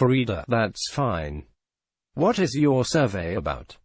Farida, that's fine. What is your survey about?